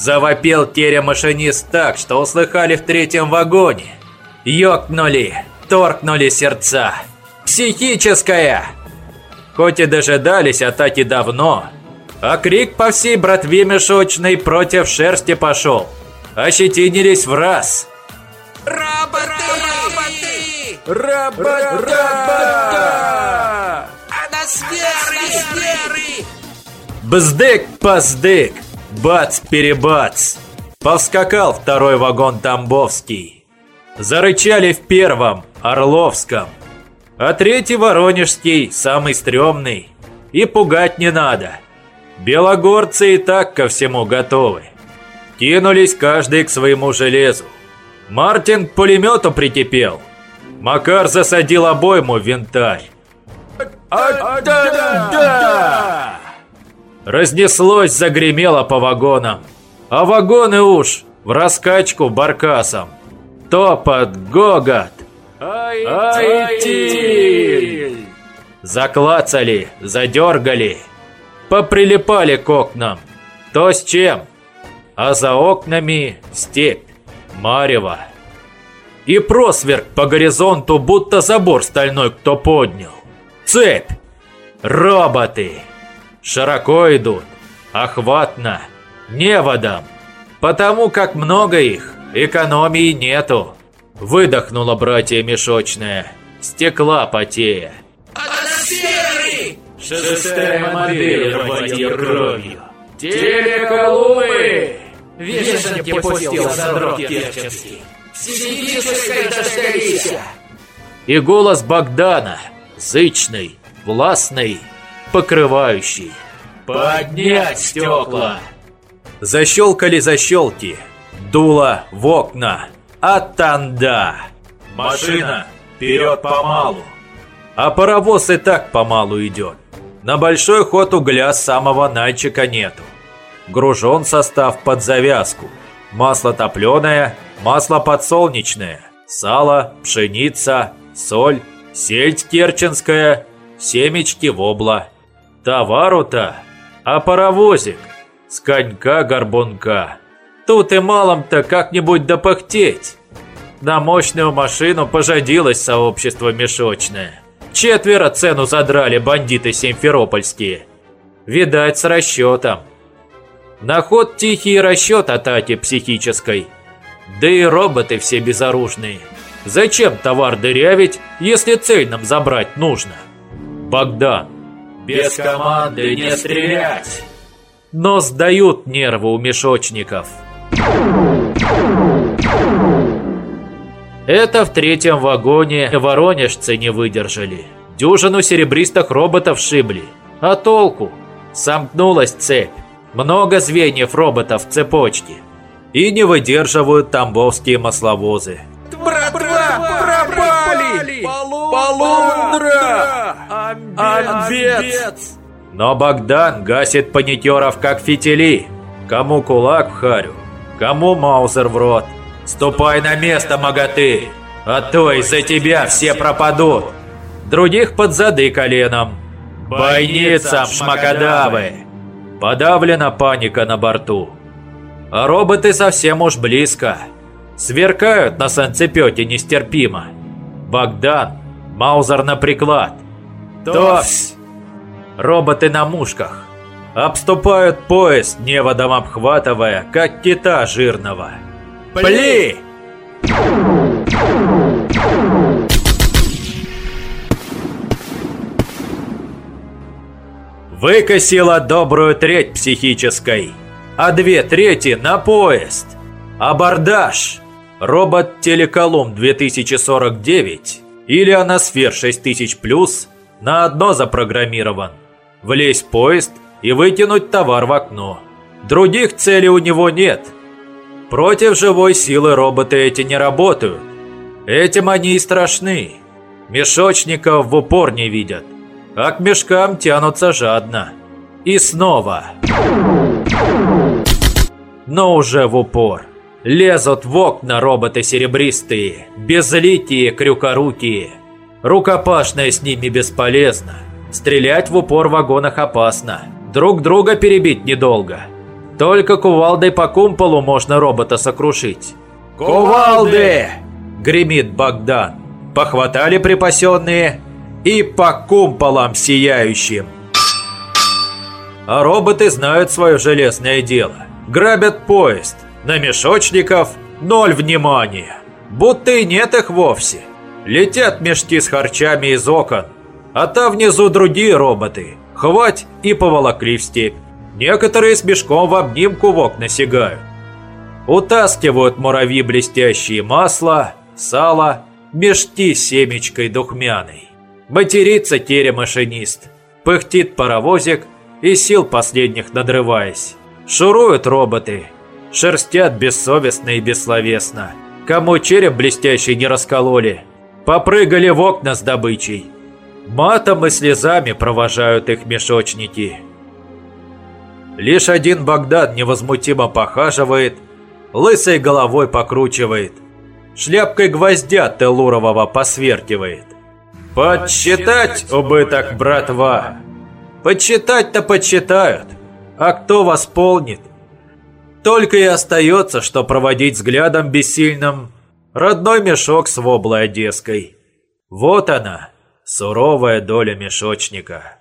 Завопил теря-машинист так, что услыхали в третьем вагоне. Ёкнули, торкнули сердца. Психическая! Хоть и дожидались атаки давно, а крик по всей братве мешочной против шерсти пошел. Ощетинились в раз. Роботы! Робота! Она сверы! Сверы! Бздык-поздык, бац-перебац. Повскакал второй вагон Тамбовский. Зарычали в первом, Орловском. А третий Воронежский, самый стрёмный. И пугать не надо. Белогорцы и так ко всему готовы. Кинулись каждый к своему железу. Мартин к пулемету прикипел. Макар засадил обойму в винтарь. А-да-да! Разнеслось, загремело по вагонам. А вагоны уж в раскачку баркасом. Топот, гогот. Ай-тиль! Заклацали, задергали. Поприлипали к окнам. То с чем? А за окнами степь, марево. И просверк по горизонту, будто забор стальной кто поднял. Цепь! Роботы! Широко идут, охватно, неводом. Потому как много их, экономии нету. Выдохнула братья мешочная, стекла потея. Сверы! Шестая модель рвать кровью. Телеколумы! Вешенки пустил задрот керченский. Психической дождались! И голос Богдана, зычный, властный, покрывающий. Поднять стекла! Защелкали защелки, дуло в окна, атанда! Машина, вперед помалу! А паровоз и так помалу идет. На большой ход угля самого Нальчика нету. Гружен состав под завязку. Масло топленое, масло подсолнечное, сало, пшеница, соль, сельдь керченская, семечки вобла. Товару-то, а паровозик с конька-горбунка. Тут и малом-то как-нибудь допахтеть. На мощную машину пожадилось сообщество мешочное. Четверо цену задрали бандиты симферопольские. Видать, с расчетом. На ход тихий расчет атаки психической. Да и роботы все безоружные. Зачем товар дырявить, если цель нам забрать нужно? Богдан. Без команды не стрелять. Но сдают нервы у мешочников. Это в третьем вагоне воронежцы не выдержали. Дюжину серебристых роботов шибли. А толку? Сомкнулась цепь. Много звеньев роботов в цепочке. И не выдерживают тамбовские масловозы. Братва! Пропали! Полундра! Амбец! Но Богдан гасит паникеров как фитили. Кому кулак в харю, кому маузер в рот. Ступай на место, моготы, а то из-за тебя все пропадут. Других под зады коленом. Бойницам шмакодавы. Подавлена паника на борту. А роботы совсем уж близко. Сверкают на санцепете нестерпимо. Богдан, Маузер на приклад. Товсь! Роботы на мушках. Обступают поезд, неводом обхватывая, как кита жирного. Пли! Выкосила добрую треть психической, а две трети на поезд. Абордаж! Робот-телеколум 2049 или Аносфер 6000+, на одно запрограммирован. Влезть в поезд и выкинуть товар в окно. Других целей у него нет. Против живой силы роботы эти не работают. Этим они и страшны. Мешочников в упор не видят, а к мешкам тянутся жадно. И снова. Но уже в упор. Лезут в окна роботы серебристые, безликие, крюкорукие. Рукопашная с ними бесполезна. Стрелять в упор в вагонах опасно. Друг друга перебить недолго. Только кувалдой по кумполу можно робота сокрушить. «Кувалды!» – гремит Богдан. Похватали припасенные и по кумполам сияющим. А роботы знают свое железное дело. Грабят поезд. На мешочников ноль внимания. Будто и нет их вовсе. Летят мешки с харчами из окон. А там внизу другие роботы. Хвать и поволокли в степь. Некоторые с мешком в обнимку в окна сигают. Утаскивают муравьи блестящие масло, сало, мешки с семечкой духмяной. Матерится теремашинист. Пыхтит паровозик и сил последних надрываясь. Шуруют роботы. Шерстят бессовестно и бессловесно. Кому череп блестящий не раскололи. Попрыгали в окна с добычей. Матом и слезами провожают их мешочники. Лишь один Богдан невозмутимо похаживает, лысой головой покручивает, шляпкой гвоздя Телурового посверкивает. Подсчитать убыток, братва! Подсчитать-то подсчитают, а кто восполнит? Только и остается, что проводить взглядом бессильным родной мешок с воблой одесской. Вот она, суровая доля мешочника.